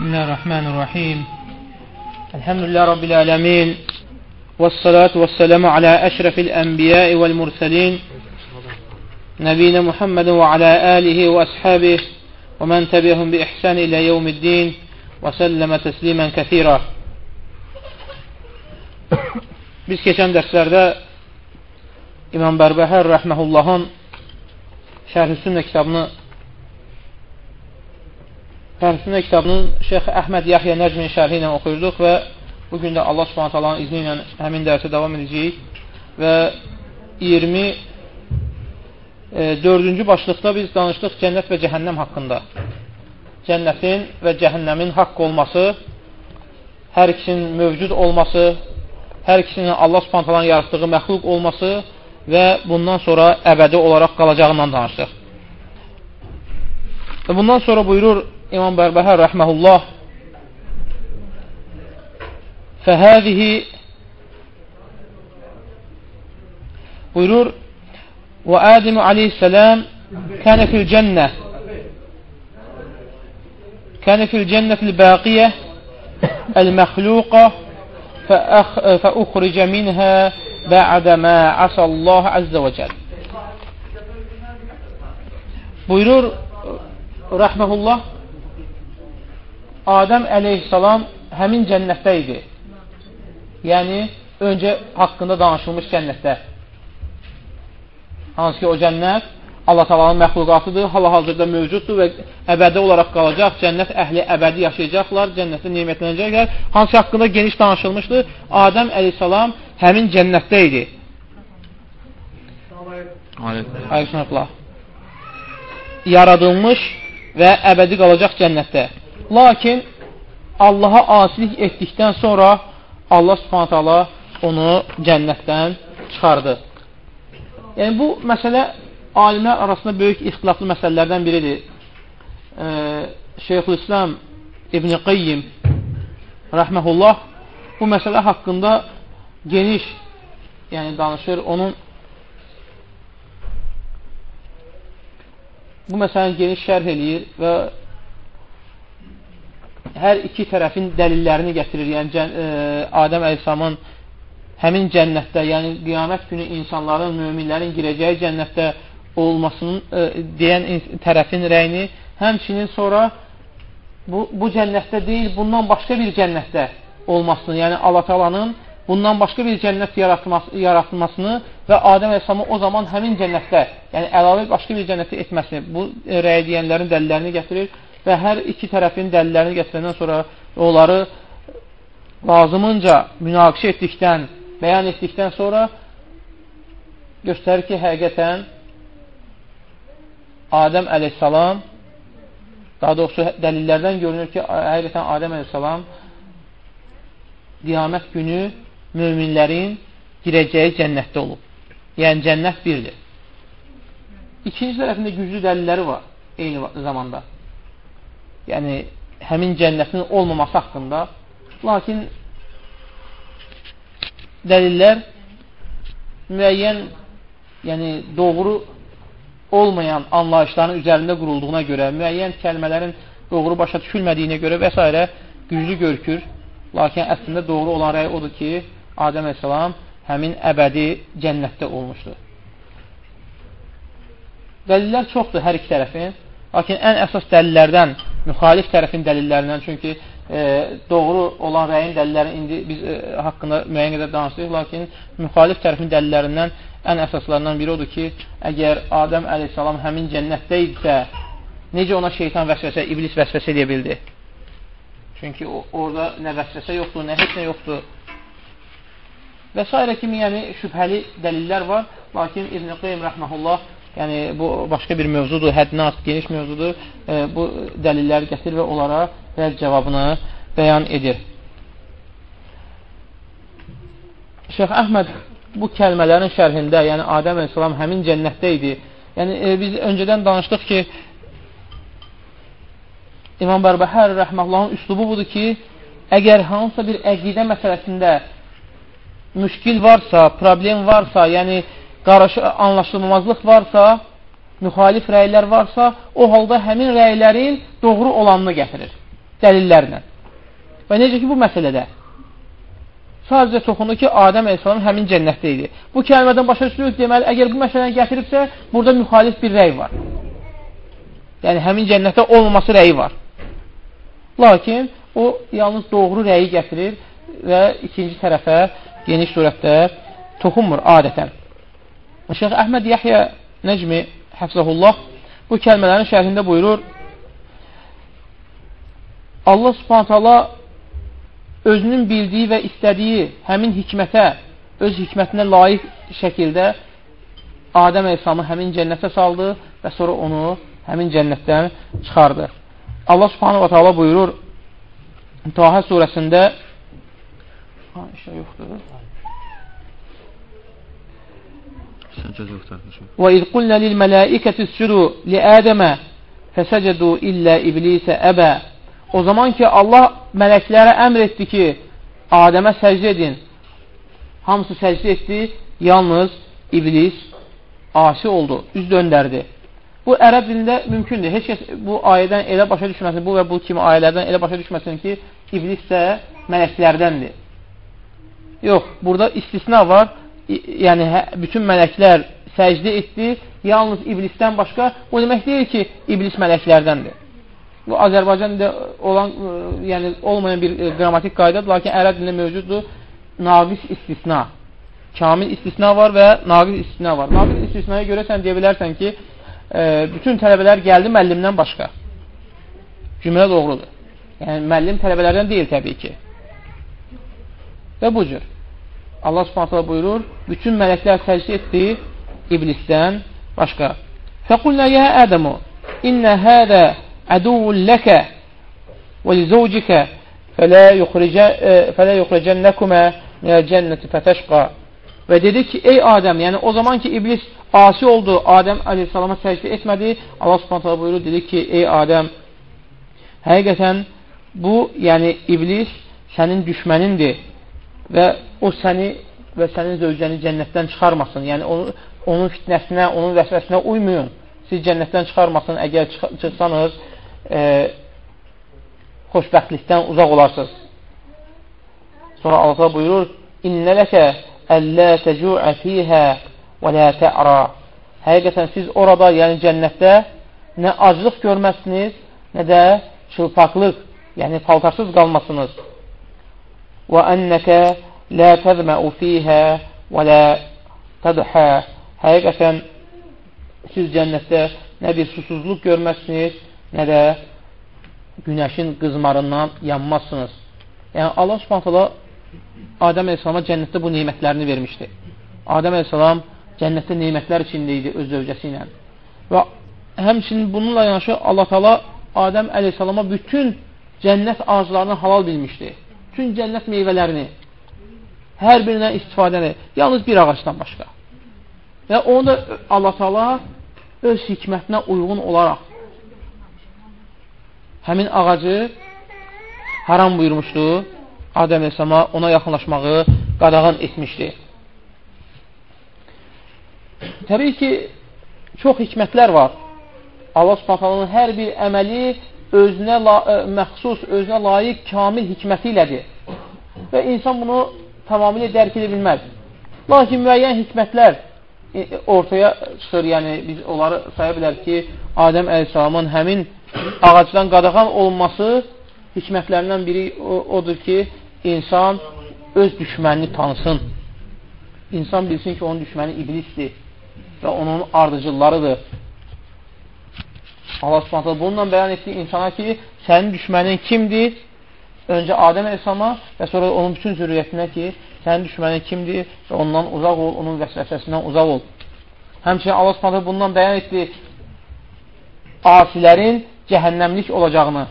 بسم الله الرحمن الرحيم. الحمد لله رب العالمين والصلاة والسلام على أشرف الأنبياء والمرسلين نبينا محمد وعلى آله وأصحابه ومن تبعهم بإحسان إلى يوم الدين وسلم تسليما كثيرا. Biz keçən dərslərdə İmam Bərbəhər rəhməhullahın Şərh-i kitabını Şərh-i kitabının Şeyx Əhməd Yahya Nəcmin şərhi ilə oxuyurduq və bugün də Allah subhanət Allahın izni ilə həmin dərsə davam edəcəyik və 24-cü e, başlıqda biz danışdıq cənnət və cəhənnəm haqqında. Cənnətin və cəhənnəmin haqq olması, hər ikisinin mövcud olması, hər ikisinin Allah subhantalan yaratdığı məxluq olması və bundan sonra əbədi olaraq qalacağından danışdıq. Və bundan sonra buyurur إمام بربهار رحمه الله فهذه buyurur ve Adem aleyhisselam kâne fil cenne kâne fil cennetil bâkiye el mehluka feukhrice minha ba'de ma asallahu azze ve cel buyurur rahmehullah Adəm əleyhissalam həmin cənnətdə idi. Yəni, öncə haqqında danışılmış cənnətdə. Hansı ki, o cənnət Allah talanın məxluqatıdır, hal-hazırda mövcuddur və əbədi olaraq qalacaq. Cənnət əhli əbədi yaşayacaqlar, cənnətdə nimetlənəcəklər. Hansı haqqında geniş danışılmışdır. Adəm əleyhissalam həmin cənnətdə idi. Aleykümselam. Yaradılmış və əbədi qalacaq cənnətdə. Lakin Allaha asilik etdikdən sonra Allah subhanət hala onu cənnətdən çıxardı. Yəni, bu məsələ alimlər arasında böyük ixtilaflı məsələlərdən biridir. E, Şeyxülislam İbn-i Qayyim rəhməhullah bu məsələ haqqında geniş yəni danışır. Onun bu məsələni geniş şərh eləyir və hər iki tərəfin dəlillərini gətirir. Yəni e, Adəm əleyhissalamın həmin cənnətdə, yəni qiyamət günü insanların, möminlərin girəcəyi cənnətdə olmasının e, deyən tərəfin rəyini, həmçinin sonra bu, bu cənnətdə deyil, bundan başqa bir cənnətdə olmasını, yəni Allah talanın bundan başqa bir cənnət yaratması, yaratmasını və Adəm Əleyhisselamı o zaman həmin cənnətdə, yəni əlavə başqa bir cənnətdə etməsini, bu rəy deyənlərin dəlillərini gətirir və hər iki tərəfin dəlillərini gətirəndən sonra onları lazımınca münaqişə etdikdən, bəyan etdikdən sonra göstərir ki, həqiqətən Adəm əleyhissalam daha doğrusu dəlillərdən görünür ki, həqiqətən Adəm əleyhissalam qiyamət günü möminlərin girəcəyi cənnətdə olub. Yəni, cənnət birdir. İkinci tərəfində güclü dəlilləri var eyni zamanda. Yəni, həmin cənnətin olmaması haqqında. Lakin dəlillər müəyyən yəni, doğru olmayan anlayışların üzərində qurulduğuna görə, müəyyən kəlmələrin doğru başa düşülmədiyinə görə və s. güclü görükür. Lakin əslində doğru olan rəy odur ki, Adəm Əsəlam həmin əbədi cənnətdə olmuşdur. Dəlillər çoxdur hər iki tərəfin. Lakin ən əsas dəlillərdən, müxalif tərəfin dəlillərindən, çünki e, doğru olan rəyin dəlilləri indi biz e, haqqında müəyyən qədər danışdıq, lakin müxalif tərəfin dəlillərindən ən əsaslarından biri odur ki, əgər Adəm əleyhissalam həmin cənnətdə idisə, necə ona şeytan vəsvəsə, iblis vəsvəsə edə bildi? Çünki orada nə vəsvəsə yoxdur, nə heç nə yoxdur. Və s. kimi yəni, şübhəli dəlillər var, lakin İbn-i Qeym rəhməhullah yəni bu başqa bir mövzudur, həddinə artıq geniş mövzudur. E, bu dəlilləri gətir və onlara rədd cavabını bəyan edir. Şeyx Əhməd bu kəlmələrin şərhində, yəni Adəm əleyhissalam həmin cənnətdə idi. Yəni e, biz öncədən danışdıq ki, İmam Bərbəhər rəhməllahın üslubu budur ki, əgər hansısa bir əqidə məsələsində müşkil varsa, problem varsa, yəni qarşı anlaşılmazlıq varsa, müxalif rəylər varsa, o halda həmin rəylərin doğru olanını gətirir. dəlillərlə. Və necə ki, bu məsələdə sadəcə toxundu ki, Adəm əleyhissalam həmin cənnətdə idi. Bu kəlmədən başa düşülür, deməli, əgər bu məsələni gətiribsə, burada müxalif bir rəy var. Yəni, həmin cənnətdə olmaması rəyi var. Lakin, o yalnız doğru rəyi gətirir və ikinci tərəfə geniş surətdə toxunmur adətən. Şeyx Əhməd Yahya Nəcmi Həfzəhullah bu kəlmələrin şərhində buyurur Allah subhanət hala özünün bildiyi və istədiyi həmin hikmətə, öz hikmətinə layiq şəkildə Adəm Əleyhisselamı həmin cənnətə saldı və sonra onu həmin cənnətdən çıxardı. Allah subhanahu wa ta'ala buyurur Tahə surəsində ha, işə yoxdur. وإذ قلنا للملائكة اسجدوا لآدم فسجدوا إلا إبليس أبى O zaman ki Allah mələklərə əmr etdi ki, Adəmə səcdə edin. Hamısı səcdə etdi, yalnız iblis asi oldu, üz döndərdi. Bu ərəb dilində mümkündür. Heç kəs bu ayədən elə başa düşməsin, bu və bu kimi ayələrdən elə başa düşməsin ki, iblis də mələklərdəndir. Yox, burada istisna var. Yəni, hə, bütün mələklər səcdə etdi, yalnız iblisdən başqa. O demək deyil ki, iblis mələklərdəndir. Bu Azərbaycanda olan, yəni olmayan bir qrammatik qaydadır, lakin ərəb dilində mövcuddur. Naqis istisna. Kamil istisna var və naqis istisna var. Naqis istisnaya görə sən deyə bilərsən ki, bütün tələbələr gəldi müəllimdən başqa. Cümlə doğrudur. Yəni, müəllim tələbələrdən deyil təbii ki. Və bu cür. Allah subhanətlə buyurur, bütün mələklər səcdə etdi iblisdən başqa. Fəqulna yə Ədəmu, innə hədə əduvun ləkə və lizovcikə fələ yuxricənnəkumə e, minəl cənnəti fətəşqa. Və dedi ki, ey Adəm, yəni o zaman ki, iblis asi oldu, Adəm əleyhissalama səcdə etmədi, Allah subhanətlə buyurur, dedi ki, ey Adəm, həqiqətən bu, yəni iblis sənin düşmənindir və o səni və sənin zövcəni cənnətdən çıxarmasın. Yəni onu, onun fitnəsinə, onun vəsvəsinə uymayın. Siz cənnətdən çıxarmasın, əgər çıx çıxsanız, e, xoşbəxtlikdən uzaq olarsınız. Sonra Allah buyurur, İnnə ləkə əllə təcu'ə fiyhə və lə tə'ra Həqiqətən siz orada, yəni cənnətdə nə aclıq görməzsiniz, nə də çılpaqlıq, yəni paltarsız qalmasınız. Lə təzməu fiyhə və lə tədhə Həqiqətən siz cənnətdə nə bir susuzluq görməzsiniz, nə də günəşin qızmarından yanmazsınız. Yəni, Allah subhanətələ Adəm Əleyhisselama cənnətdə bu neymətlərini vermişdi. Adəm Əleyhisselam cənnətdə neymətlər içində idi öz zövcəsi ilə. Və həmçinin bununla yanaşı Allah Taala Adəm Əleyhisselama bütün cənnət ağaclarını halal bilmişdi. Bütün cənnət meyvələrini hər birindən istifadəni, yalnız bir ağacdan başqa. Və onu da Allah Taala öz hikmətinə uyğun olaraq həmin ağacı haram buyurmuşdu. Adəm Əsəma ona yaxınlaşmağı qadağan etmişdi. Təbii ki, çox hikmətlər var. Allah subhanalının hər bir əməli özünə ə, e, məxsus, özünə layiq kamil hikməti ilədir. Və insan bunu tamamilə dərk edə bilməz. Lakin müəyyən hikmətlər e, ortaya çıxır, yəni biz onları saya bilərik ki, Adəm əleyhissalamın həmin ağacdan qadağan olması hikmətlərindən biri odur ki, insan öz düşmənini tanısın. İnsan bilsin ki, onun düşməni iblisdir və onun ardıcıllarıdır. Allah subhanətlə bununla bəyan etdi insana ki, sənin düşmənin kimdir? Öncə Adəm Əsama və sonra onun bütün zürriyyətinə ki, sənin düşmənin kimdir və ondan uzaq ol, onun vəsvəsəsindən uzaq ol. Həmçinin Allah subhanətlə bundan bəyan etdi asilərin cəhənnəmlik olacağını,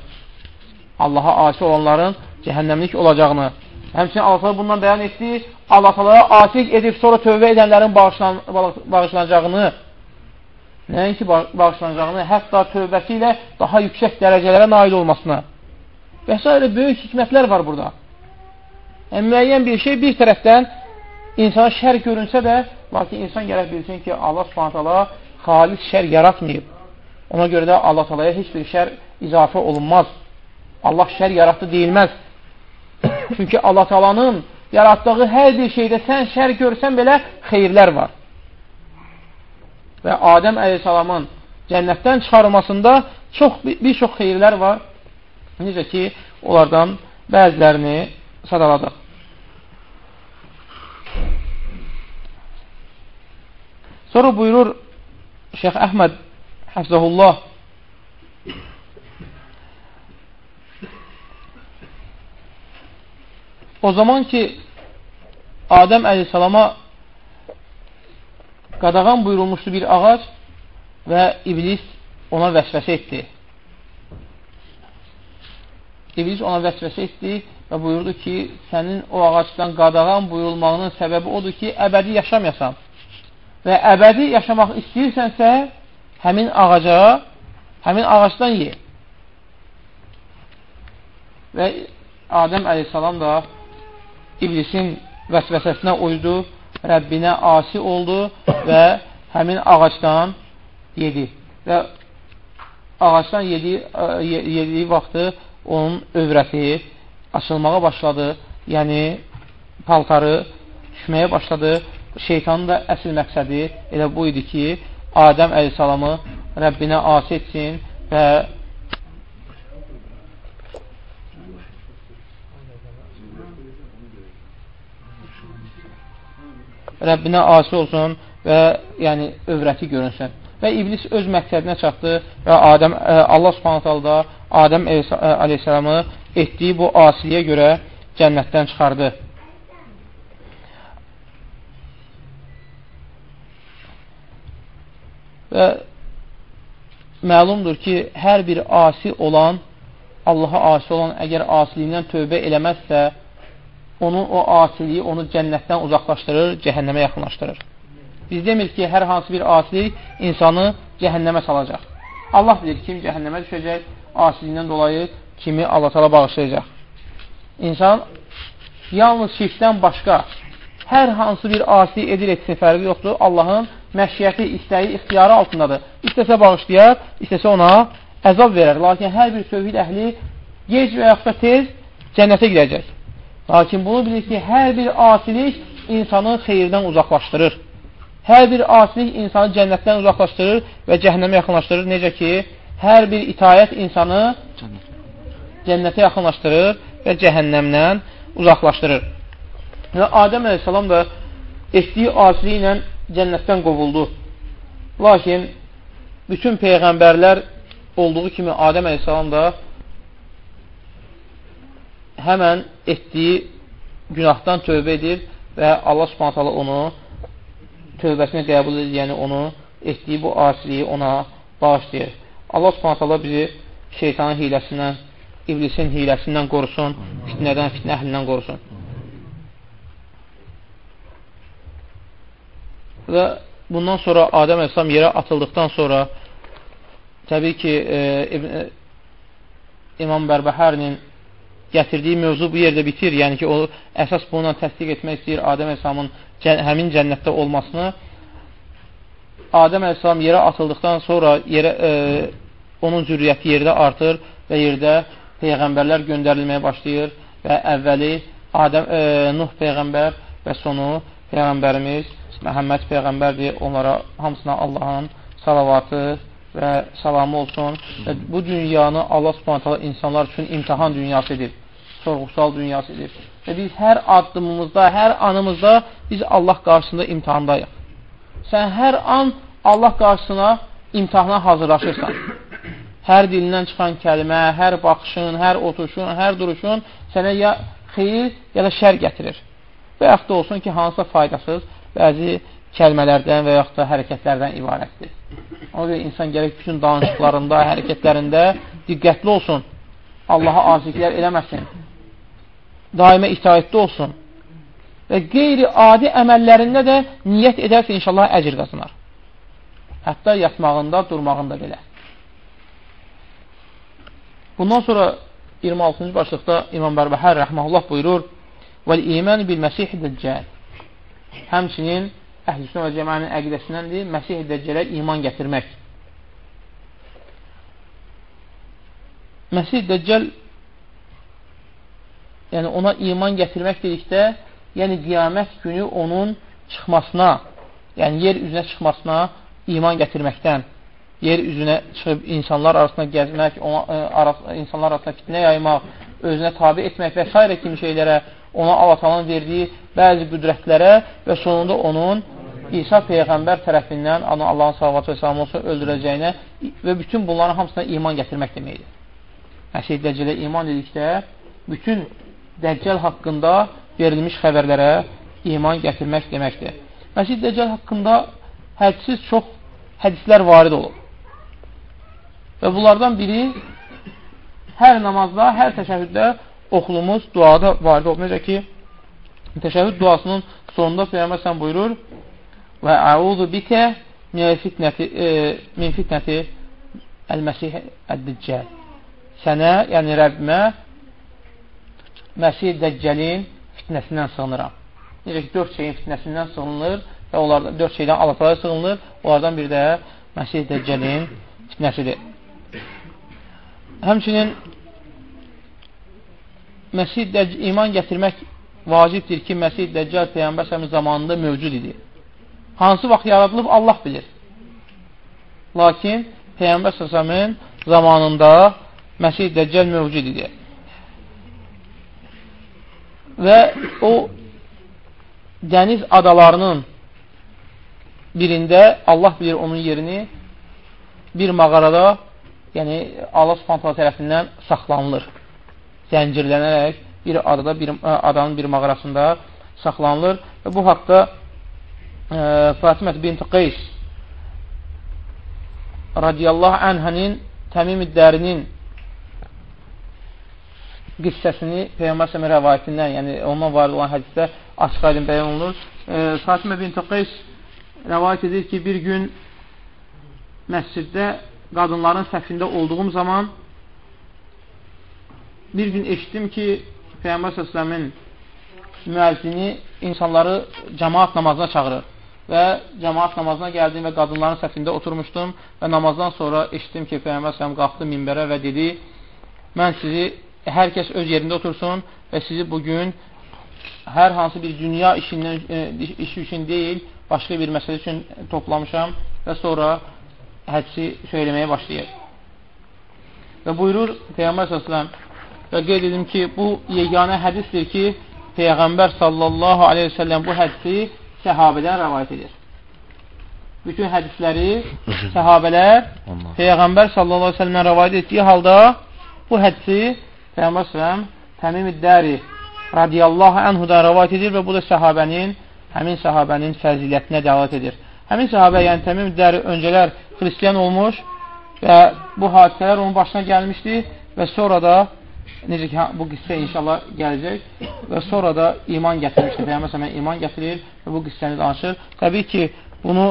Allaha asi olanların cəhənnəmlik olacağını, həmçinin Allah bundan bəyan etdi, Allah Talaya asik edib sonra tövbə edənlərin bağışlan bağışlanacağını, nəinki bağışlanacağını, hətta tövbəsi ilə daha yüksək dərəcələrə nail olmasına və s. böyük hikmətlər var burada. Yəni, müəyyən bir şey bir tərəfdən insana şər görünsə də, lakin insan gərək bilsin ki, Allah subhanətələ xalis şər yaratmayıb. Ona görə də Allah talaya heç bir şər izafə olunmaz. Allah şər yaratdı deyilməz. Çünki Allah talanın yaratdığı hər bir şeydə sən şər görsən belə xeyirlər var. Və Adəm əleyhissalamın cənnətdən çıxarılmasında çox bir çox xeyirlər var. Necə ki, onlardan bəzilərini sadaladıq. Sonra buyurur Şeyx Əhməd Həfzəhullah O zaman ki Adəm əleyhissalama qadağan buyurulmuşdu bir ağac və iblis ona vəsvəsə etdi. İblis ona vəsvəsə etdi və buyurdu ki, sənin o ağacdan qadağan buyurulmağının səbəbi odur ki, əbədi yaşamayasan və əbədi yaşamaq istəyirsənsə, həmin ağaca, həmin ağacdan ye. Və Adəm əleyhissalam da iblisin vəsvəsəsinə uydu, Rəbbinə asi oldu və həmin ağacdan yedi. Və ağacdan yediyi, yediyi vaxtı onun övrəti açılmağa başladı, yəni paltarı düşməyə başladı. Şeytanın da əsl məqsədi elə bu idi ki, Adəm əleyhissalamı Rəbbinə asi etsin və Rəbbinə asi olsun və yəni övrəti görünsün. Və iblis öz məqsədinə çatdı və Adəm, e, Allah subhanət da Adəm aleyhissalamı etdiyi bu asiliyə görə cənnətdən çıxardı. Və məlumdur ki, hər bir asi olan, Allaha asi olan əgər asiliyindən tövbə eləməzsə, onun o asiliyi onu cənnətdən uzaqlaşdırır, cəhənnəmə yaxınlaşdırır. Biz demirik ki, hər hansı bir asilik insanı cəhənnəmə salacaq. Allah bilir, kim cəhənnəmə düşəcək, asiliyindən dolayı kimi Allah tala bağışlayacaq. İnsan yalnız şirkdən başqa hər hansı bir asi edir etsin fərqi yoxdur. Allahın məşiyyəti, istəyi, ixtiyarı altındadır. İstəsə bağışlayar, istəsə ona əzab verər. Lakin hər bir tövhid əhli gec və yaxud da tez cənnətə girəcək. Lakin bunu bilir ki, hər bir asilik insanı xeyirdən uzaqlaşdırır. Hər bir asilik insanı cənnətdən uzaqlaşdırır və cəhənnəmə yaxınlaşdırır. Necə ki, hər bir itayət insanı cənnətə yaxınlaşdırır və cəhənnəmdən uzaqlaşdırır. Və Adəm əleyhissalam da etdiyi asili ilə cənnətdən qovuldu. Lakin bütün peyğəmbərlər olduğu kimi Adəm əleyhissalam da həmən etdiyi günahdan tövbə edir və Allah subhanətələ onu tövbəsini qəbul edir, yəni onu etdiyi bu asiliyi ona bağışlayır. Allah subhanətələ bizi şeytanın hiləsindən, iblisin hiləsindən qorusun, fitnədən, fitnə əhlindən qorusun. Və bundan sonra Adəm Əslam yerə atıldıqdan sonra təbii ki, e, e, İmam Bərbəhərinin gətirdiyi mövzu bu yerdə bitir. Yəni ki, o əsas bununla təsdiq etmək istəyir Adəm Əsəlamın həmin cənnətdə olmasını. Adəm Əsəlam yerə atıldıqdan sonra yerə, e, onun zürriyyəti yerdə artır və yerdə peyğəmbərlər göndərilməyə başlayır və əvvəli Adəm, e, Nuh peyğəmbər və sonu peyğəmbərimiz Məhəmməd peyğəmbərdir. Onlara hamısına Allahın salavatı və salamı olsun. Və bu dünyanı Allah subhanətələ insanlar üçün imtihan dünyasıdır. Sorğusal dünyasıdır. Və biz hər addımımızda, hər anımızda biz Allah qarşısında imtihandayıq. Sən hər an Allah qarşısına imtihana hazırlaşırsan. Hər dilindən çıxan kəlmə, hər baxışın, hər oturuşun, hər duruşun sənə ya xeyir, ya da şər gətirir. Və yaxud da olsun ki, hansısa faydasız, bəzi kəlmələrdən və yaxud da hərəkətlərdən ibarətdir. Ona görə insan gərək bütün danışıqlarında, hərəkətlərində diqqətli olsun. Allaha aziklər eləməsin. Daimə itaətli olsun. Və qeyri-adi əməllərində də niyyət edərsə inşallah əcr qazanar. Hətta yatmağında, durmağında belə. Bundan sonra 26-cı başlıqda İmam Bərbəhər rəhməhullah buyurur: "Vəl-iman bil-Məsih Dəccəl." Həmçinin əhl-i və cəmənin əqidəsindəndir, Məsih Dəccələ iman gətirmək. Məsih Dəccəl yəni ona iman gətirmək dedikdə, yəni qiyamət günü onun çıxmasına, yəni yer üzünə çıxmasına iman gətirməkdən, yer üzünə çıxıb insanlar arasında gəzmək, ona, ə, e, aras, insanlar arasında fitnə yaymaq, özünə tabi etmək və s. kimi şeylərə, ona Allah verdiyi bəzi qüdrətlərə və sonunda onun İsa Peyğəmbər tərəfindən Allahın salavatı və salam olsun öldürəcəyinə və bütün bunların hamısına iman gətirmək deməkdir. Məsih Dəccələ iman dedikdə bütün Dəccal haqqında verilmiş xəbərlərə iman gətirmək deməkdir. Məsih Dəccal haqqında hədsiz çox hədislər varid olub. Və bunlardan biri hər namazda, hər təşəhüddə oxulumuz duada varid olub. Necə ki, təşəhüd duasının sonunda Peyğəmbər sən buyurur və əuzu bikə fitnəti, e, min fitnəti əl-məsih əd-diccəl. Sənə, yəni Rəbbimə Məsih Dəccəlin fitnəsindən sığınıram. Necə ki, dörd şeyin fitnəsindən sığınılır və onlardan, dörd şeydən Allah sığınılır. Onlardan biri də Məsih Dəccəlin fitnəsidir. Həmçinin Məsih Dəccəl iman gətirmək vacibdir ki, Məsih Dəccəl Peyğəmbər zamanında mövcud idi. Hansı vaxt yaradılıb Allah bilir. Lakin Peyğəmbər səsəmin zamanında Məsih Dəccəl mövcud idi. Və o dəniz adalarının birində Allah bilir onun yerini bir mağarada yəni Allah subhanətə tərəfindən saxlanılır. Zəncirlənərək bir adada, bir adanın bir mağarasında saxlanılır və bu haqda Fatimət bint Qeys radiyallahu anhənin Təmim İddərinin qissəsini Peyğəmbər səmə rəvayətindən, yəni ondan var olan hədisdə açıq aydın bəyan olunur. E, Fatimə bint Qeys rəvayət edir ki, bir gün məsciddə qadınların səfində olduğum zaman bir gün eşitdim ki, Peyğəmbər səsləmin müəzzini insanları cəmaat namazına çağırır və cəmaat namazına gəldim və qadınların səfində oturmuşdum və namazdan sonra eşitdim ki, Peyğəmbər səhəm qalxdı minbərə və dedi, mən sizi, hər kəs öz yerində otursun və sizi bugün hər hansı bir dünya işindən, e, işi üçün deyil, başqa bir məsələ üçün toplamışam və sonra hədsi söyləməyə başlayır. Və buyurur Peyğəmbər səsləm və qeyd edim ki, bu yeganə hədisdir ki, Peyğəmbər sallallahu aleyhi ve sellem bu hədsi səhabədən rəvayət edir. Bütün hədisləri səhabələr Peyğəmbər sallallahu aleyhi ve sellemdən rəvayət etdiyi halda bu hədsi Peyğəmbər sallam Təmim İddəri radiyallahu anhudan rəvayət edir və bu da səhabənin, həmin səhabənin fəzilətinə dəvat edir. Həmin səhabə, yəni Təmim İddəri öncələr xristiyan olmuş və bu hadisələr onun başına gəlmişdi və sonra da necə ki, bu qissə inşallah gələcək və sonra da iman gətirmişdir. Peyyəmbər sələmə iman gətirir və bu qissəni danışır. Təbii ki, bunu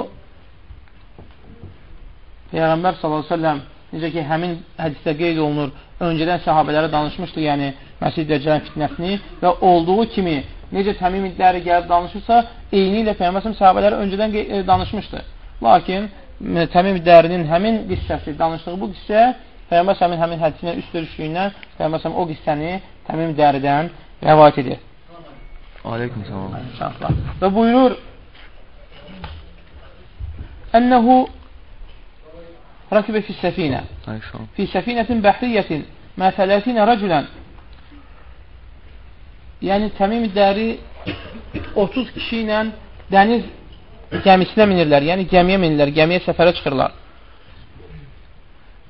Peyğəmbər s.ə.v necə ki, həmin hədisdə qeyd olunur, öncədən səhabələrə danışmışdı, yəni Məsih Dəccəlin fitnəsini və olduğu kimi necə təmim idləri gəlib danışırsa, eyni ilə Peyğəmbər səhabələrə öncədən e, danışmışdı. Lakin təmim idlərinin həmin qissəsi, danışdığı bu qissə Peyğəmbər səmin həmin hədisinə üst düşdüyündən Peyğəmbər səmin o qissəni təmim dəridən rəvayət edir. Aleyküm salam. Və buyurur Ənəhu rəkibə fi səfinə fi səfinətin bəhriyyətin mə fələtinə rəculən yəni təmim dəri 30 kişi ilə dəniz gəmisinə minirlər, yəni gəmiyə minirlər, gəmiyə səfərə çıxırlar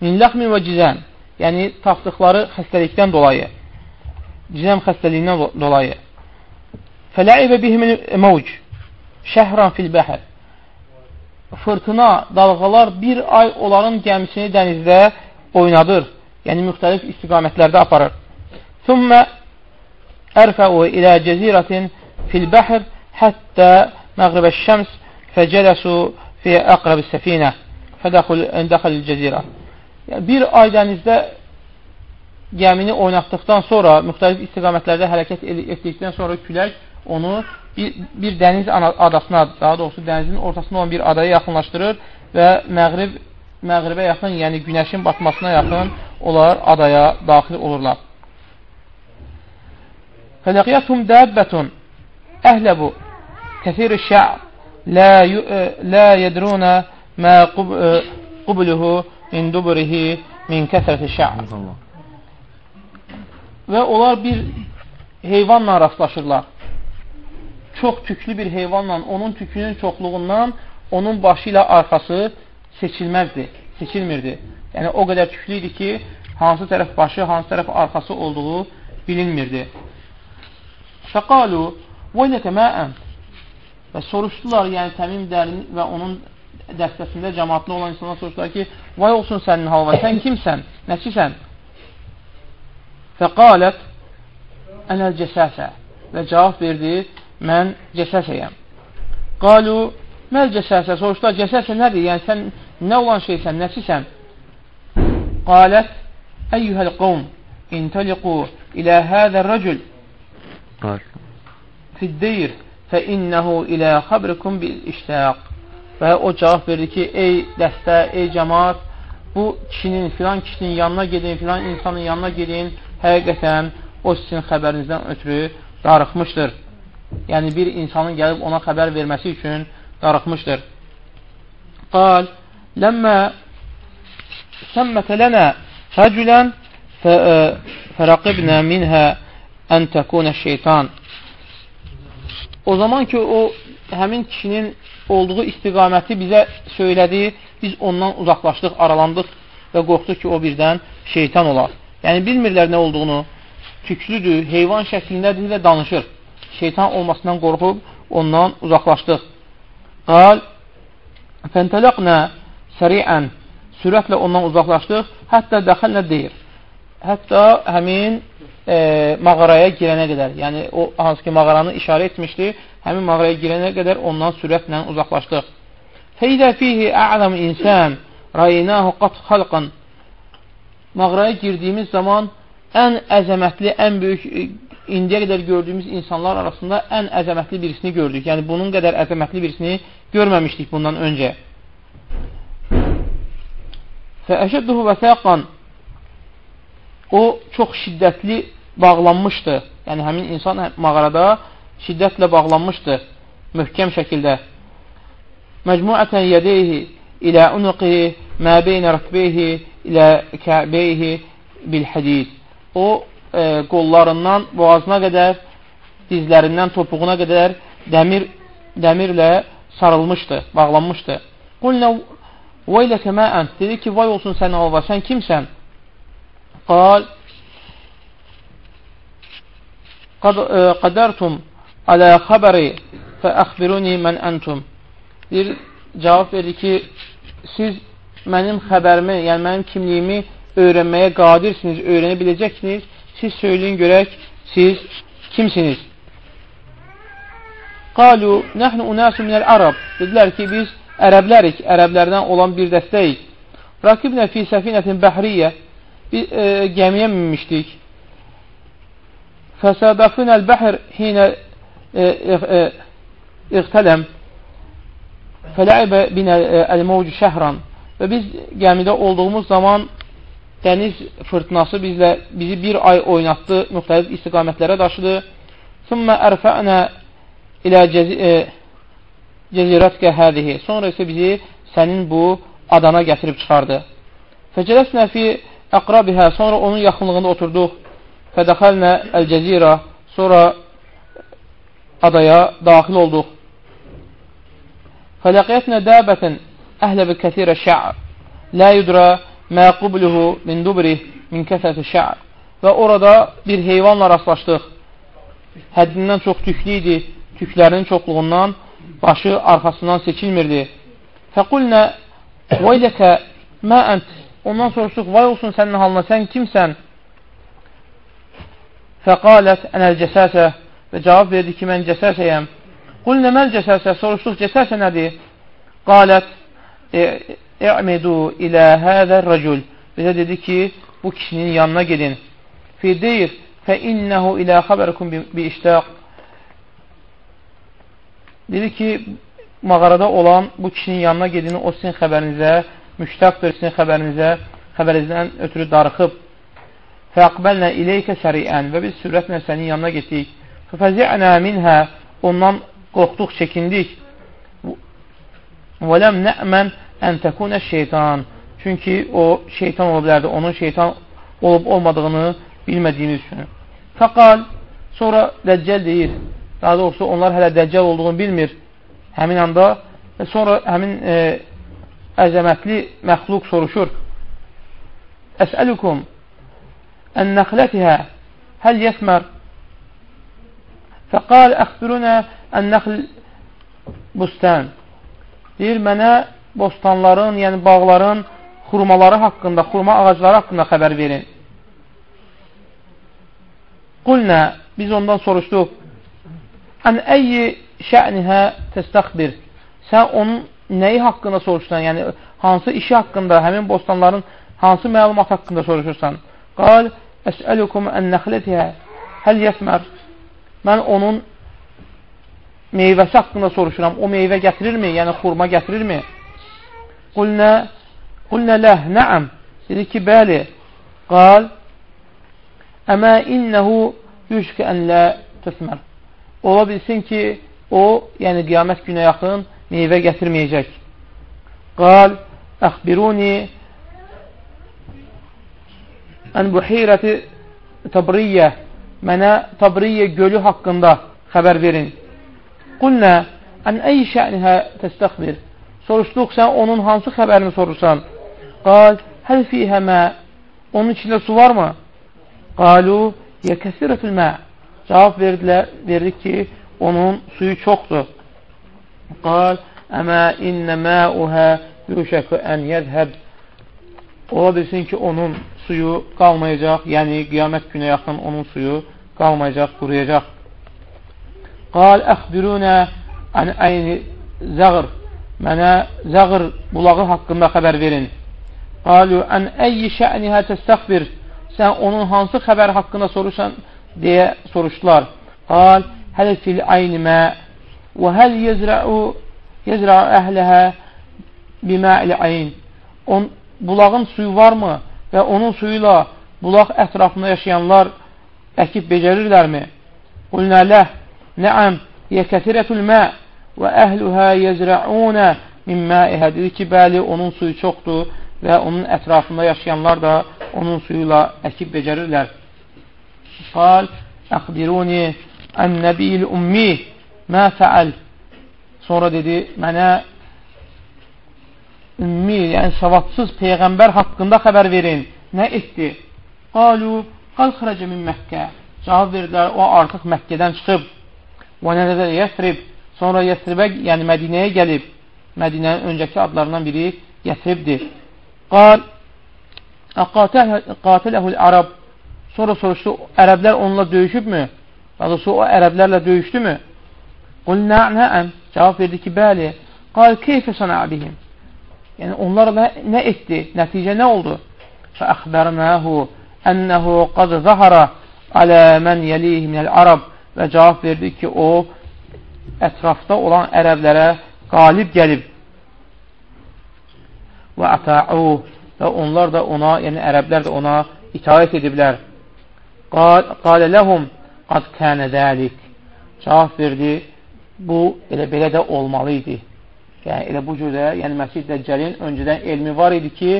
min ləxmin və cizəm, yəni tapdıqları xəstəlikdən dolayı, cizəm xəstəliyindən dolayı. Fələibə bihimin məvc, şəhran fil bəhər. Fırtına, dalğalar bir ay onların gəmisini dənizdə oynadır, yəni müxtəlif istiqamətlərdə aparır. Thumma ərfəu ilə cəzirətin fil bəhr həttə məğribə şəms fəcələsu fi əqrəb səfinə fədəxəl cəzirə. Yəni, bir ay dənizdə gəmini oynatdıqdan sonra, müxtəlif istiqamətlərdə hərəkət etdikdən sonra külək onu bir, dəniz adasına, daha doğrusu dənizin ortasında olan bir adaya yaxınlaşdırır və məğrib, məğribə yaxın, yəni günəşin batmasına yaxın onlar adaya daxil olurlar. Fələqiyyətum dəbbətun əhləbu kəthir-i şə'r lə, yedrunə mə qubluhu min duburihi min kəsrəti şə'r. Və onlar bir heyvanla rastlaşırlar. Çox tüklü bir heyvanla, onun tükünün çoxluğundan onun başı ilə arxası seçilməzdi, seçilmirdi. Yəni, o qədər tüklü idi ki, hansı tərəf başı, hansı tərəf arxası olduğu bilinmirdi. Fəqalu, vəynəkə məən və soruşdular, yəni təmim dərin və onun dəstəsində cəmatlı olan insanlar soruşdular ki, vay olsun sənin halva, sən kimsən, nəçisən? Fəqalət, ənəl cəsəsə və cavab verdi, mən cəsəsəyəm. Qalu, məl cəsəsə, soruşdular, cəsəsə nədir? Yəni, sən nə olan şeysən, nəsisən? Qalət, əyyuhəl qovm, intəliqu ilə həzə rəcül fiddeyr fə innəhu ilə xabrikum bil iştəq. Və o cavab verdi ki, ey dəstə, ey cəmat, bu kişinin, filan kişinin yanına gedin, filan insanın yanına gedin, həqiqətən o sizin xəbərinizdən ötürü darıxmışdır. Yəni, bir insanın gəlib ona xəbər verməsi üçün darıxmışdır. Qal, ləmmə səmmətə lənə rəculən fəraqibnə minhə ən təkunə şeytan. O zaman ki, o həmin kişinin olduğu istiqaməti bizə söylədi, biz ondan uzaqlaşdıq, aralandıq və qorxduq ki, o birdən şeytan olar. Yəni, bilmirlər nə olduğunu, tüklüdür, heyvan şəklindədir və danışır. Şeytan olmasından qorxub ondan uzaqlaşdıq. Qal, fəntələqnə səriən, sürətlə ondan uzaqlaşdıq, hətta dəxəlnə deyir. Hətta həmin e, mağaraya girənə qədər, yəni o hansı ki mağaranı işarə etmişdi, həmin mağaraya girənə qədər ondan sürətlə uzaqlaşdıq. Feydə fihi a'lam insan rayinahu qat xalqan Mağaraya girdiyimiz zaman ən əzəmətli, ən böyük indiyə qədər gördüyümüz insanlar arasında ən əzəmətli birisini gördük. Yəni, bunun qədər əzəmətli birisini görməmişdik bundan öncə. Fəəşədduhu və səqan O, çox şiddətli bağlanmışdı. Yəni, həmin insan mağarada şiddətlə bağlanmışdı, möhkəm şəkildə. Məcmuətən yədeyhi ilə unuqihi mə beynə rəkbeyhi ilə kəbeyhi bil hədis. O, e, qollarından boğazına qədər, dizlərindən topuğuna qədər dəmir, dəmirlə sarılmışdı, bağlanmışdı. Qulnə vəyləkə məən, dedi ki, vay olsun sən alva, sən kimsən? Qal, qədərtum alə xəbəri fəəxbiruni mən əntum. Bir cavab verir ki, siz mənim xəbərimi, yəni mənim kimliyimi öyrənməyə qadirsiniz, öyrənə biləcəksiniz siz söyləyin görək, siz kimsiniz? Qalu, nəhnu unasu minəl ərab. Dedilər ki, biz ərəblərik, ərəblərdən olan bir dəstəyik. Rakibnə fi səfinətin bəhriyyə. Biz e, gəmiyə minmişdik. Fəsəbəxünəl bəhr hinə iqtələm fələibə binə əl-məvcu şəhran və biz gəmidə olduğumuz zaman dəniz fırtınası bizlə, bizi bir ay oynatdı, müxtəlif istiqamətlərə daşıdı. Sümmə ərfə'nə ilə e, cəzirətkə hədihi. Sonra isə bizi sənin bu adana gətirib çıxardı. Fəcələsnə fi əqrabihə. Sonra onun yaxınlığında oturduq. Fədəxəlnə əl-cəzirə. Sonra adaya daxil olduq. Fələqiyyətnə dəbətən əhlə bi kəthirə şə'r. Lə yudrə mə qubluhu min dubrih min kəsəti şə'r və orada bir heyvanla rastlaşdıq. Həddindən çox tüklü idi, tüklərinin çoxluğundan başı arxasından seçilmirdi. Fəqulnə vəyləkə mə ənt Ondan soruşduq, vay olsun sənin halına, sən kimsən? Fəqalət ənəl cəsəsə və cavab verdi ki, mən cəsəsəyəm. Qulnə məl cəsəsə, soruşduq, cəsəsə nədir? Qalət, İ'midu ilə həzər rəcul. Bizə dedi ki, bu kişinin yanına gedin. Fi deyir, fə innəhu ilə xəbərkum bi iştəq. Dedi ki, mağarada olan bu kişinin yanına gedin, o sizin xəbərinizə müştəqdir, sizin xəbərinizə, xəbərinizdən ötürü darıxıb. Fəqbəlnə ileykə səriən və biz sürətlə sənin yanına getdik. Fəfəzi'nə minhə ondan qorxduq, çəkindik. Və ləm nə'mən ən təkunə şeytan. Çünki o şeytan ola bilərdi. Onun şeytan olub olmadığını bilmədiyimiz üçün. Fəqal, sonra Dəccəl deyir. Daha doğrusu onlar hələ Dəccəl olduğunu bilmir. Həmin anda və sonra həmin e, əzəmətli məxluq soruşur. Əsəlukum ən nəxlətihə həl yəsmər fəqal əxbirunə ən nəxl bustan deyir mənə bostanların, yəni bağların xurmaları haqqında, xurma ağacları haqqında xəbər verin. Qulnə, biz ondan soruşduq, ən əyyi şə'nihə təstəxbir. Sən onun nəyi haqqında soruşsan, yəni hansı işi haqqında, həmin bostanların hansı məlumat haqqında soruşursan? Qal, əsəlukum ən nəxlətihə həl yəsmər. Mən onun meyvəsi haqqında soruşuram. O meyvə gətirirmi? Yəni xurma gətirirmi? Qulnə, qulnə ləh, nəəm. Dedi ki, bəli. Qal, əmə innəhu yüşkə ən lə təsmər. Ola bilsin ki, o, yəni qiyamət günə yaxın meyvə gətirməyəcək. Qal, əxbiruni ən buhirəti tabriyyə mənə tabriyyə gölü haqqında xəbər verin. Qulnə ən əy şə'nihə təstəxbir. Soruşduq, sən onun hansı xəbərini sorursan? Qal, həl fiyhə mə? Onun içində su varmı? Qalu, yə kəsirətül mə. Cavab verdilər, verdik ki, onun suyu çoxdur. Qal, əmə innə məuhə yuşəkü ən yədhəb. Ola bilsin ki, onun suyu qalmayacaq, yəni qiyamət günə yaxın onun suyu qalmayacaq, quruyacaq. Qal əxbirunə ən əyni zəğr. Mənə zəğr bulağı haqqında xəbər verin. Qalu ən əyyi şə'nihə təstəxbir. Sən onun hansı xəbər haqqında soruşsan deyə soruşdular. Qal həl fil ayni mə və həl yezra'u yezra'u əhləhə bimə'li ayn. On, bulağın suyu varmı və onun suyuyla bulaq ətrafında yaşayanlar əkib becərirlərmi? Qulnə ləh Nəəm, yə kəthirətül mə və əhluhə yezrəunə min məihə. Dedi ki, bəli, onun suyu çoxdur və onun ətrafında yaşayanlar da onun suyuyla əkib becərirlər. Qal, əxbiruni ən nəbiyil ummi mə fəəl. Sonra dedi, mənə ümmi, yəni savadsız Peyğəmbər haqqında xəbər verin. Nə etdi? Qalu, qal xərəcə min Məkkə. Cavab verdilər, o artıq Məkkədən çıxıb. Və nədə Yəsrib, sonra Yəsribə, yəni Mədinəyə gəlib. Mədinənin öncəki adlarından biri Yəsribdir. Qal, qatiləhul ərəb, sonra soruşdu, ərəblər onunla döyüşübmü? Doğrusu, o ərəblərlə döyüşdümü? Qul nə'əm, cavab verdi ki, bəli. Qal, keyfə sənə abihim? Yəni, onlarla nə etdi? Nəticə nə oldu? Fəəxbərnəhu ənəhu qad zahara alə mən yəliyhi minəl ərəb və cavab verdi ki, o ətrafda olan ərəblərə qalib gəlib və ətəu və onlar da ona, yəni ərəblər də ona itaət ediblər. Qalə ləhum qad kənə dəlik. Cavab verdi, bu elə belə də olmalı idi. Yəni, elə bu cürdə, yəni Məsih Dəccəlin öncədən elmi var idi ki,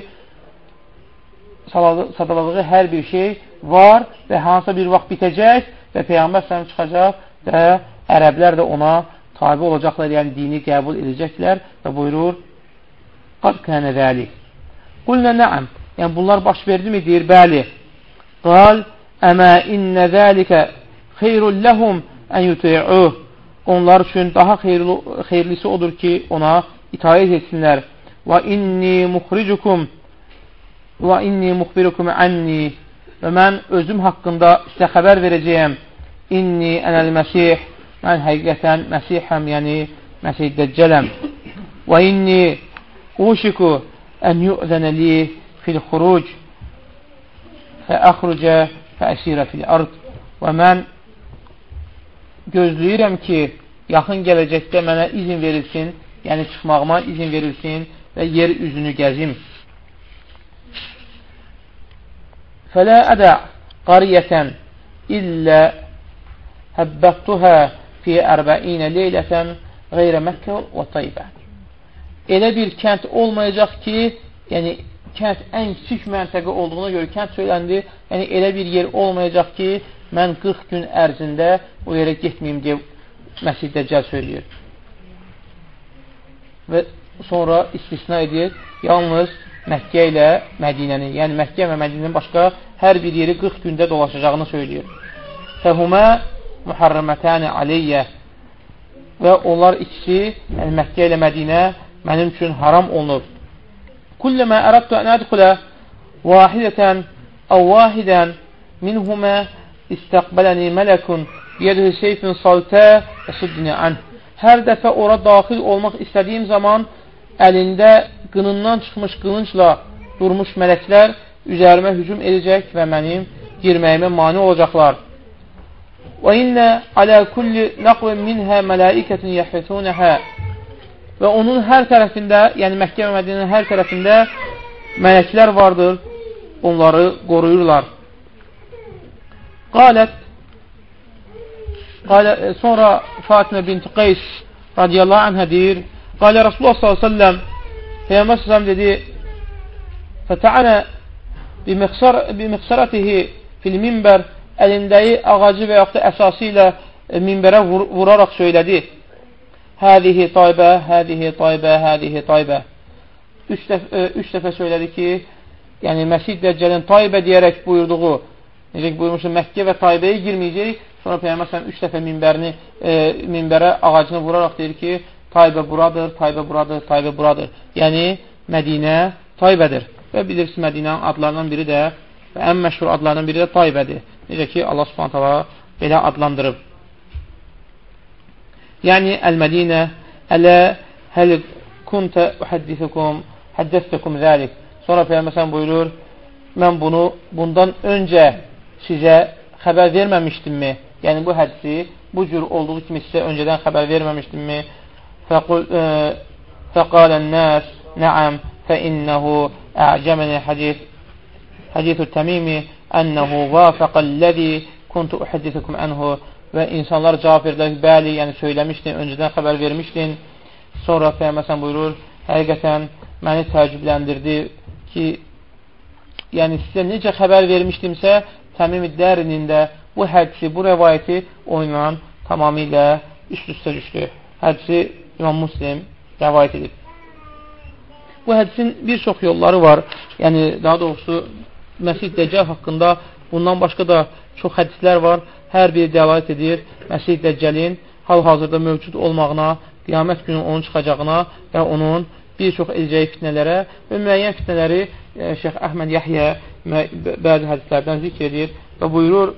sadaladığı hər bir şey var və hansısa bir vaxt bitəcək və Peyğəmbər səhəm çıxacaq və ərəblər də ona tabi olacaqlar, yəni dini qəbul edəcəklər və buyurur, qad kənə zəlik. Qulnə nəəm, yəni bunlar baş verdi mi? Deyir, bəli. Qal, əmə innə zəlikə xeyrul ləhum ən yuti'uh. Onlar üçün daha xeyirli, xeyirlisi odur ki, ona itaət etsinlər. Və inni muxricukum və inni muxbirukum ənni və mən özüm haqqında sizə xəbər verəcəyəm. İnni ənəl məsih, mən həqiqətən məsihəm, yəni məsih dəccələm. Və inni uşiku ən yu'zənə li fil xuruc fəəxrucə fəəsirə fil ard və mən gözləyirəm ki, yaxın gələcəkdə mənə izin verilsin, yəni çıxmağıma izin verilsin və yer üzünü gəzim. Fələ ədə qariyətən illə həbbəttuhə fi ərbəinə leylətən qeyrə Məkkə və Taybə. Elə bir kənd olmayacaq ki, yəni kənd ən kiçik məntəqə olduğuna görə kənd söyləndi, yəni elə bir yer olmayacaq ki, mən 40 gün ərzində o yerə getməyim deyə Məsih Dəccəl söyləyir. Və sonra istisna edir, yalnız Məkkə ilə Mədinəni, yəni Məkkə və Mədinənin başqa hər bir yeri 40 gündə dolaşacağını söyləyir. Fəhumə mühərrəmətəni aleyyə və onlar ikisi, yəni Məkkə ilə Mədinə mənim üçün haram olunur. Kulləmə ərədtu ən ədxulə vahidətən əv vahidən minhumə istəqbələni mələkun yədhü seyfin saltə və suddini ən. Hər dəfə ora daxil olmaq istədiyim zaman əlində qınından çıxmış qılınçla durmuş mələklər üzərimə hücum edəcək və mənim girməyimə mani olacaqlar. Və innə alə kulli naqvin minhə mələikətin yəhfətunəhə və onun hər tərəfində, yəni Məkkə və Mədinənin hər tərəfində mələklər vardır, onları qoruyurlar. Qalət Qalə, sonra Fatimə bint Qeys radiyallahu anhə deyir, qalə Rasulullah s.ə.v Peyyəmbər s.ə.v dedi, fətəanə bimiqsaratihi fil minbər əlindəyi ağacı və yaxud da əsası ilə minbərə vur vuraraq söylədi. Hədihi taybə, hədihi taybə, hədihi taybə. Üç, dəf üç dəfə söylədi ki, yəni Məsih Dəccəlin taybə deyərək buyurduğu, necə ki buyurmuşdur, Məkkə və taybəyə girməyəcək, sonra Peyyəməsən üç dəfə minbərini, e, minbərə ağacını vuraraq deyir ki, taybə buradır, taybə buradır, taybə buradır. Yəni, Mədinə taybədir. Və bilirsiniz, Mədinənin adlarından biri də və ən məşhur adlarından biri də taybədir. Necə ki, Allah subhanətələ belə adlandırıb. Yəni, Əl-Mədinə ələ həl kuntə uhaddisukum həddəstəkum zəlik. Sonra Peyyəməsən buyurur, mən bunu bundan öncə sizə xəbər verməmişdimmi? Yəni, bu hədsi bu cür olduğu kimi sizə öncədən xəbər verməmişdimmi? Fəqalən nəs, nəəm, fəinnəhu ə'cəməni hədis hədithu təmimi ənəhu vafəqəlləzi kuntu uhaddisukum ənhu və insanlar cavab verdilər, bəli, yəni söyləmişdin, öncədən xəbər vermişdin. Sonra Peyğəmbər buyurur, həqiqətən məni təəccübləndirdi ki, yəni sizə necə xəbər vermişdimsə, Təmim Dərinində bu hədisi, bu rəvayəti onunla tamamilə üst-üstə düşdü. Hədisi İmam Muslim rəvayət edib. Bu hədisin bir çox yolları var. Yəni, daha doğrusu, Məsih Dəcəl haqqında bundan başqa da çox hədislər var. Hər biri dəlalət edir Məsih Dəccəlin hal-hazırda mövcud olmağına, qiyamət günü onun çıxacağına və onun bir çox edəcəyi fitnələrə və müəyyən fitnələri e, Şeyx Əhməd Yahyə bəzi hədislərdən zikr edir və buyurur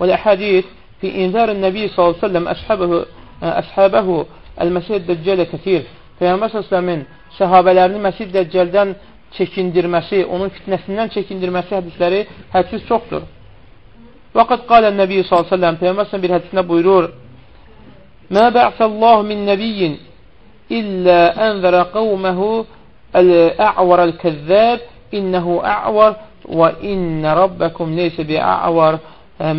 وَالْأَحَادِيث في إنذار النبي صلى الله عليه وسلم أصحابه, أصحابه Əl-Məsih Dəccələ kətir. Peyğəmbər s.ə.v-in səhabələrini Məsih Dəccəldən çəkindirməsi, onun fitnəsindən çəkindirməsi hədisləri hədsiz çoxdur. Vaqad qalə Nəbi s.ə.v Peyğəmbər s.ə.v bir hədisində buyurur Mə bə'səllahu min nəbiyyin illə ənzərə qavməhu əl-ə'var əl-kəzzəb innəhu ə'var və innə rabbəkum leysə bi'ə'var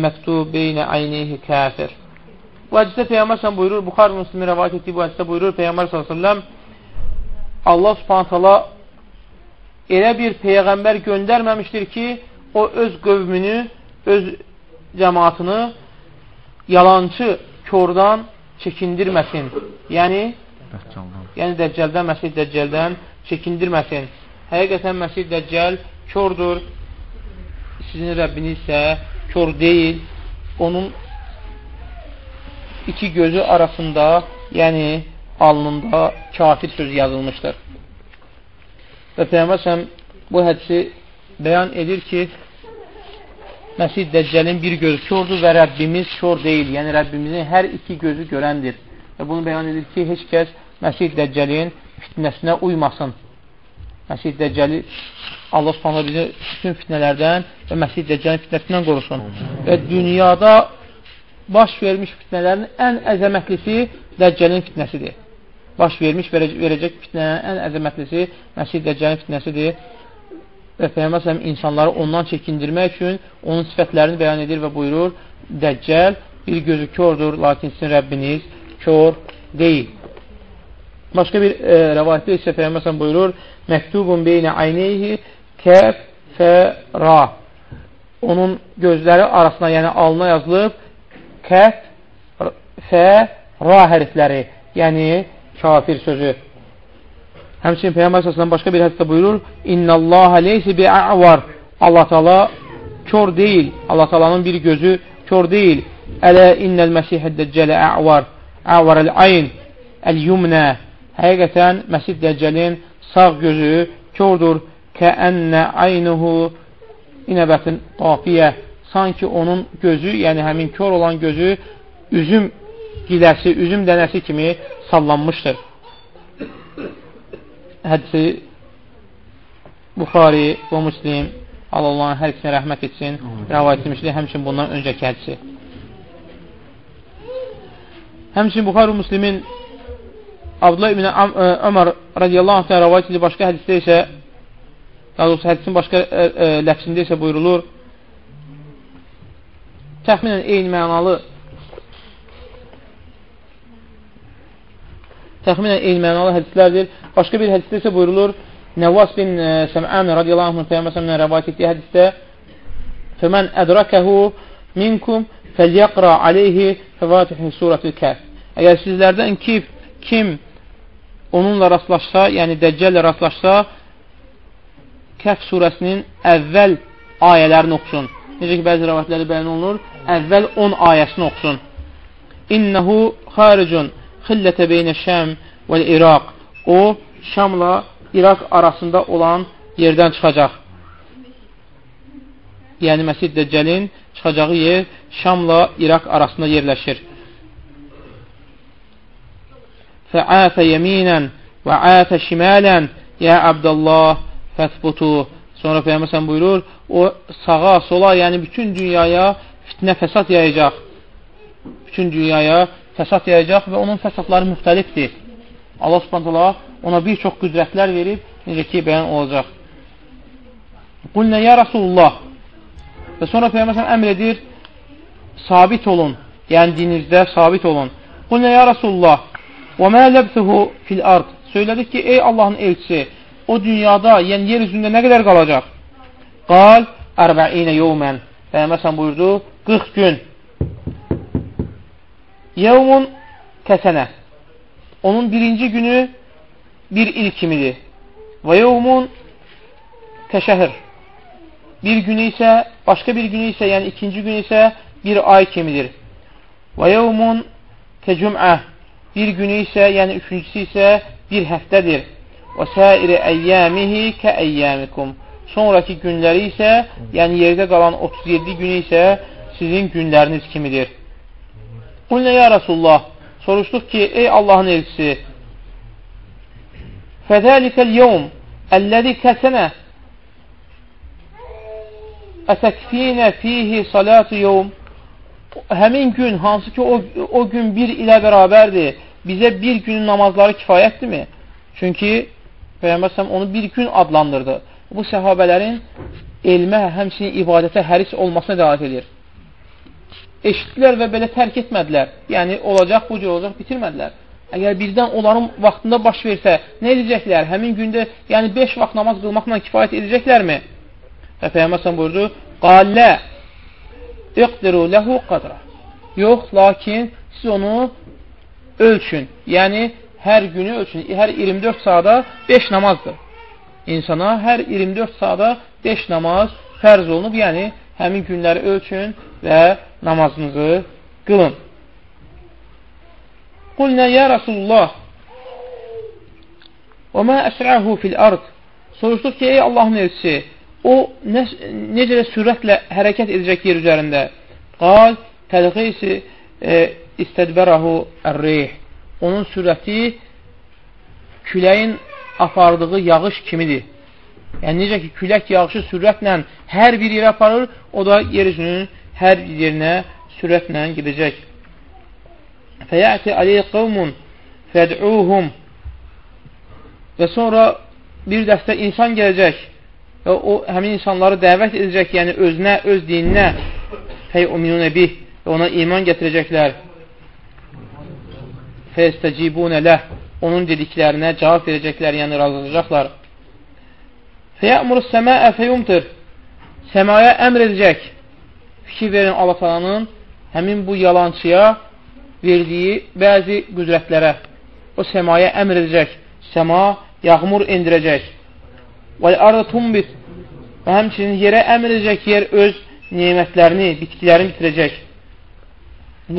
məktub beynə ayneyhi kafir. Bu hədisdə Peyğəmbər sən buyurur, Buxar Müslümin rəvayət etdiyi bu hədisdə buyurur Peyğəmbər s.ə.v Allah subhanətələ elə bir Peyğəmbər göndərməmişdir ki, o öz qövmünü, öz cəmatını yalancı kördan çəkindirməsin. Yəni, yəni Dəccəldən, Məsih Dəccəldən çəkindirməsin. Həqiqətən Məsih Dəccəl kördür, sizin Rəbbiniz isə kör deyil. Onun iki gözü arasında, yəni alnında kafir sözü yazılmışdır. Və Peyğəmbər bu hədisi bəyan edir ki, Məsih Dəccəlin bir gözü kördür və Rəbbimiz kör deyil. Yəni Rəbbimizin hər iki gözü görəndir. Və bunu bəyan edir ki, heç kəs Məsih Dəccəlin fitnəsinə uymasın. Məsih Dəccəli Allah Subhanahu bizi bütün fitnələrdən və Məsih Dəccəlin fitnəsindən qorusun. Və dünyada baş vermiş fitnələrin ən əzəmətlisi Dəccəlin fitnəsidir. Baş vermiş verəcək fitnələrin ən əzəmətlisi Məsih Dəccəlin fitnəsidir. və Peyğəmbər insanları ondan çəkindirmək üçün onun sifətlərini bəyan edir və buyurur, Dəccal bir gözü kördür, lakin sizin Rəbbiniz kör deyil. Başqa bir e, rəvayətdə isə Peyğəmbər buyurur, məktubun beynə ayneyhi kəf fə ra. Onun gözləri arasına, yəni alına yazılıb kəf fə ra hərfləri, yəni kafir sözü. Həmçinin Peyğəmbər səslən başqa bir hədisdə buyurur, İnnəllaha leysi bi'a'var. Allah Taala kör deyil. Allah Taala'nın bir gözü kör deyil. Ələ innəl məsihəd dəccələ a'var. A'var əl-ayn əl-yumnə. Həqiqətən Məsih Dəccəlin sağ gözü kördür. Kəənnə aynuhu inəbətin qafiyə. Sanki onun gözü, yəni həmin kör olan gözü üzüm giləsi, üzüm dənəsi kimi sallanmışdır hədisi Buxari və Müslim Allah hər ikisinə rəhmət etsin rəvayət etmişdir, həmçin bundan öncəki hədisi həmçin Buxari Müslimin Abdullah ibn Ömər radiyallahu anh rəvayət edir başqa hədisdə isə daha doğrusu hədisin başqa ə, ə, ləfsində isə buyurulur. Təxminən eyni mənalı təxminən eyni mənalı hədislərdir. Başqa bir hədisdə isə buyurulur, Nəvvas bin e, Səm'an radiyallahu anh Peyyəməsəmlə rəvayət etdiyi hədisdə Fəmən ədrəkəhu minkum fəlyəqra aleyhi fəvatihi surətül kəf. Əgər sizlərdən kim, kim onunla rastlaşsa, yəni Dəccəllə rastlaşsa, Kəf surəsinin əvvəl ayələrini oxusun. Necə ki, bəzi rəvayətləri bəyan olunur, əvvəl 10 ayəsini oxusun. İnnəhu xaricun xillətə beynə Şəm və İraq. O, Şamla İraq arasında olan yerdən çıxacaq. Yəni, Məsih Dəccəlin çıxacağı yer Şamla İraq arasında yerləşir. Fə'afə yeminən və ətə şimələn yə Abdallah fəthbutu. Sonra Peyyəməsən buyurur, o sağa, sola, yəni bütün dünyaya fitnə fəsad yayacaq. Bütün dünyaya fəsad yayacaq və onun fəsadları müxtəlifdir. Allah subhanətələ ona bir çox qüdrətlər verib, necə ki, bəyan olacaq. Qulnə ya Rasulullah və sonra Peyyəməsən əmr edir, sabit olun, yəni dininizdə sabit olun. Qulnə ya Rasulullah və mə ləbsuhu fil ard söylədik ki, ey Allahın elçisi, o dünyada, yəni yer üzündə nə qədər qalacaq? Qal, ərbəinə yovmən. Peyyəməsən buyurdu, 40 gün. Yevmun kəsənə. Onun birinci günü bir il kimidir. Və yevmun təşəhir. Bir günü isə, başqa bir günü isə, yəni ikinci günü isə bir ay kimidir. Və yevmun təcüm'ə. Bir günü isə, yəni üçüncüsü isə bir həftədir. Və səiri əyyəmihi kə əyyəmikum. Sonraki günləri isə, yəni yerdə qalan 37 günü isə sizin günləriniz kimidir. Qulnə ya Rasulullah, soruşduq ki, ey Allahın elçisi, fədəlikəl yevm əlləzi kəsənə ətəkfinə fihi salatu yevm həmin gün, hansı ki o, o gün bir ilə bərabərdir, bizə bir günün namazları kifayətdirmi? Çünki Peyyəmbər onu bir gün adlandırdı. Bu səhabələrin elmə, həmsinin ibadətə həris olmasına dəlat edir eşitdilər və belə tərk etmədilər. Yəni, olacaq, bu cür olacaq, bitirmədilər. Əgər birdən onların vaxtında baş versə, nə edəcəklər? Həmin gündə, yəni 5 vaxt namaz qılmaqla kifayət edəcəklərmi? Və Peyyəməsən buyurdu, Qallə, iqdiru ləhu qadra. Yox, lakin siz onu ölçün. Yəni, hər günü ölçün. Hər 24 saada 5 namazdır. İnsana hər 24 saada 5 namaz fərz olunub, yəni həmin günləri ölçün və namazınızı qılın. Qulnə ya Rasulullah və mə əsrəhu fil ard soruşduq ki, ey Allahın elçisi o nə, necə də sürətlə hərəkət edəcək yer üzərində qal tədqisi e, istədbərahu ər-reyh onun sürəti küləyin apardığı yağış kimidir. Yəni, necə ki, külək yağışı sürətlə hər bir yerə aparır, o da yer üzünün hər yerinə sürətlə gedəcək. Fəyəti aleyh qavmun fəd'uhum və sonra bir dəstə insan gələcək. və o həmin insanları dəvət edəcək, yəni özünə, öz dininə fəyuminunə bih və ona iman gətirəcəklər. Fəstəcibunə ləh onun dediklərinə cavab verəcəklər, yəni razılaşacaqlar. Fəyəmur səməə fəyumtir səmaya əmr edəcək. Fikir verin Allah talanın həmin bu yalançıya verdiyi bəzi qüdrətlərə. O səmaya əmr edəcək. Səma yağmur indirəcək. Və arda tumbit və həmçinin yerə əmr edəcək yer öz nemətlərini, bitkilərini bitirəcək.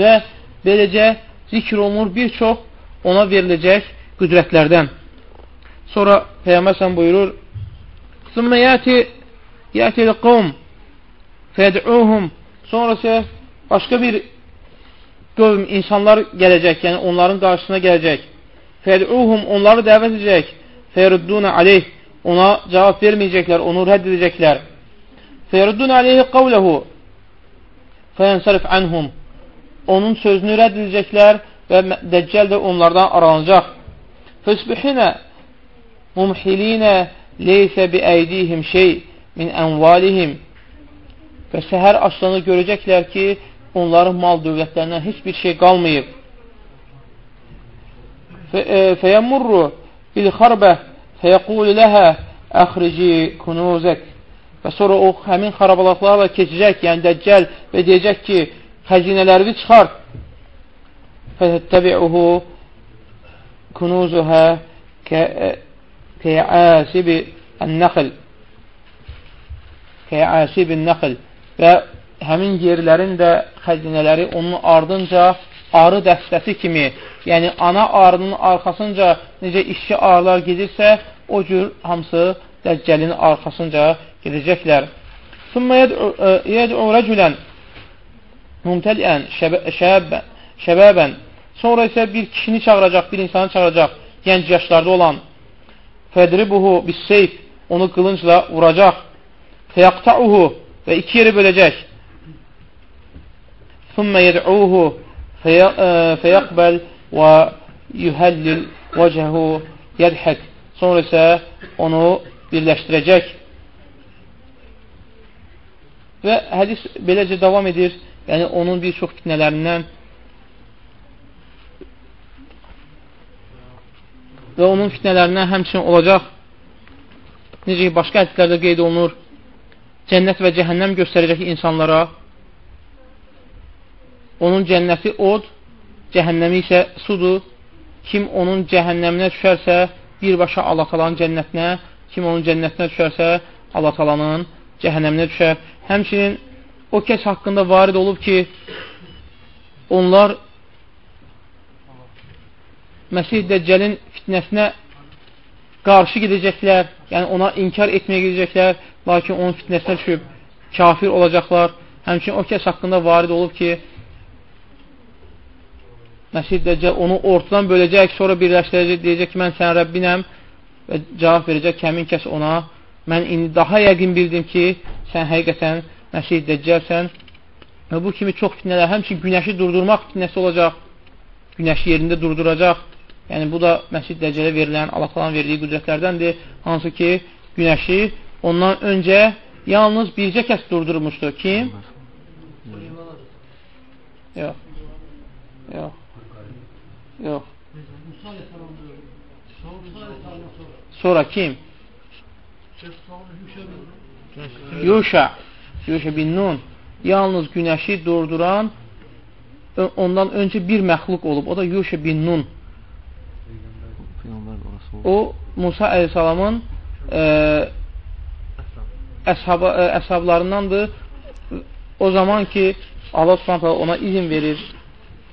Və beləcə zikr olunur bir çox ona veriləcək qüdrətlərdən. Sonra Peyyəməsən buyurur, Sümmə yəti yəti qovm fəd'uhum sonra isə başqa bir qövm insanlar gələcək, yəni onların qarşısına gələcək. Fəd'uhum onları dəvət edəcək. Fərudduna aleyh ona cavab verməyəcəklər, onu rədd edəcəklər. Fərudduna aleyhi qavləhu fəyənsərif ənhum onun sözünü rədd edəcəklər və Dəccəl də onlardan aranacaq. Fəsbihinə mumhilinə leysə bi əydihim şey min ənvalihim və səhər açlığını görəcəklər ki, onların mal dövlətlərindən heç bir şey qalmayıb. Fəyəmurru bil-xarbə fəyəqulu ləhə əxrici kunuzək və sonra o həmin xarabalıqlarla keçəcək, yəni dəccəl və deyəcək ki, xəzinələri çıxart. Fətəbi'uhu kunuzuhə kə'əsibi ən-nəxl kə'əsibi ən-nəxl və həmin yerlərin də xəzinələri onun ardınca arı dəstəsi kimi, yəni ana arının arxasınca necə işçi arılar gedirsə, o cür hamısı dəccəlin arxasınca gedəcəklər. Sümmə yəd'u rəculən mumtəliən şəbəbən. Sonra isə bir kişini çağıracaq, bir insanı çağıracaq, gənc yaşlarda olan Fədribuhu bis seyf. Onu qılıncla vuracaq. Feyaqta'uhu. Və iki yeri böləcək. Thumma yed'uhu. Feyaqbel e, və yuhallil vəcəhu yədhək. Sonra isə onu birləşdirəcək. Və hədis beləcə davam edir. Yəni onun bir çox fitnələrindən və onun fitnələrindən həmçinin olacaq. Necə ki, başqa hədislərdə qeyd olunur cənnət və cəhənnəm göstərəcək insanlara. Onun cənnəti od, cəhənnəmi isə sudur. Kim onun cəhənnəminə düşərsə, birbaşa Allah talanın cənnətinə, kim onun cənnətinə düşərsə, Allah talanın cəhənnəminə düşər. Həmçinin o kəs haqqında varid olub ki, onlar Məsih Dəccəlin fitnəsinə qarşı gedəcəklər, yəni ona inkar etməyə gedəcəklər, lakin onun fitnəsinə düşüb kafir olacaqlar. Həmçin o kəs haqqında varid olub ki, Məsih Dəccəl onu ortadan böləcək, sonra birləşdirəcək, deyəcək ki, mən sənin Rəbbinəm və cavab verəcək ki, həmin kəs ona, mən indi daha yəqin bildim ki, sən həqiqətən Məsih Dəccəlsən və bu kimi çox fitnələr, həmçin günəşi durdurmaq fitnəsi olacaq, günəşi yerində durduracaq. Yəni, bu da Məsih Dəccələ verilən, Allah verdiyi qüdrətlərdəndir, hansı ki, günəşi ondan öncə yalnız bircə kəs durdurmuşdu. Kim? Yox. Yox. Yox. Sonra kim? Yuşa. Yuşa bin Nun. Yalnız günəşi durduran ondan öncə bir məxluq olub. O da Yuşa bin Nun. O, Musa əleyhissalamın e, əshaba, ə, e, əshablarındandır. O zaman ki, Allah subhanətə ona izin verir,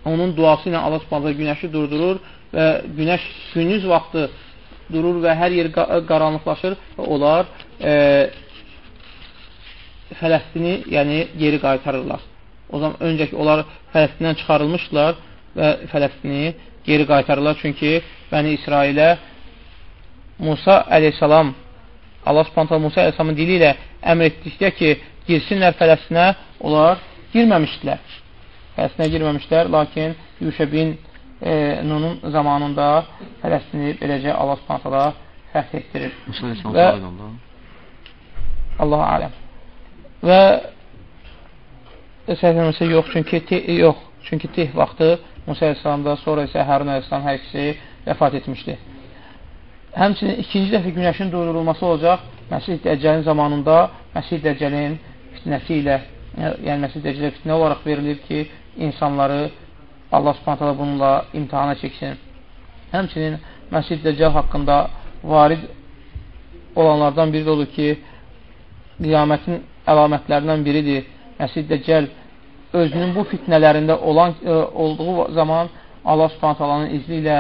onun duası ilə Allah subhanətə günəşi durdurur və günəş gündüz vaxtı durur və hər yer qaranlıqlaşır və onlar e, Fələstini, yəni geri qaytarırlar. O zaman öncəki onlar Fələstindən çıxarılmışdılar və Fələstini geri qaytarırlar. Çünki Bəni İsrailə Musa əleyhissalam Allah subhanətə Musa Əsəmin dili ilə əmr etdikdə ki, girsinlər Fələstinə, onlar girməmişdilər. Fələstinə girməmişlər, lakin Yuşəbin e, Nunun zamanında Fələstini beləcə Allah subhanətə fəth etdirir. Və Allah aləm. Və səhvəməsə yox, çünki yox, çünki tih vaxtı Musa Əleyhisselamda, sonra isə Harun Əleyhisselam hər ikisi vəfat etmişdi. Həmçinin ikinci dəfə günəşin duyurulması olacaq Məsih Dəccəlin zamanında Məsih Dəccəlin fitnəsi ilə, yəni Məsih Dəccələ fitnə olaraq verilir ki, insanları Allah subhanətələ bununla imtihana çəksin. Həmçinin Məsih Dəccəl haqqında varid olanlardan biri də odur ki, qiyamətin əlamətlərindən biridir. Məsih Dəccəl özünün bu fitnələrində olan ə, e, olduğu zaman Allah Subhanahu izni ilə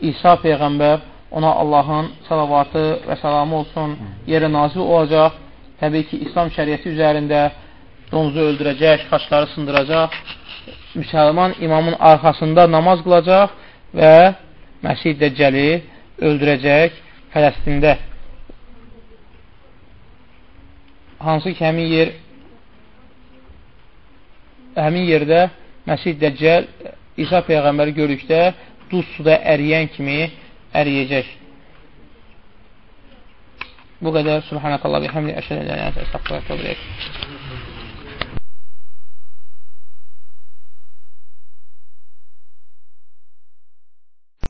İsa peyğəmbər ona Allahın salavatı və salamı olsun yerə nazil olacaq. Təbii ki, İslam şəriəti üzərində donuzu öldürəcək, xaçları sındıracaq, müsəlman imamın arxasında namaz qılacaq və Məsih Dəccəli öldürəcək Fələstində. Hansı ki, həmin yer həmin yerdə Məsih Dəccəl İsa Peyğəmbəri görükdə duz suda əriyən kimi əriyəcək. Bu qədər. Subhanəkallah, bihamdi, əşədə, əşədə, əşədə, əşədə, əşədə, əşədə,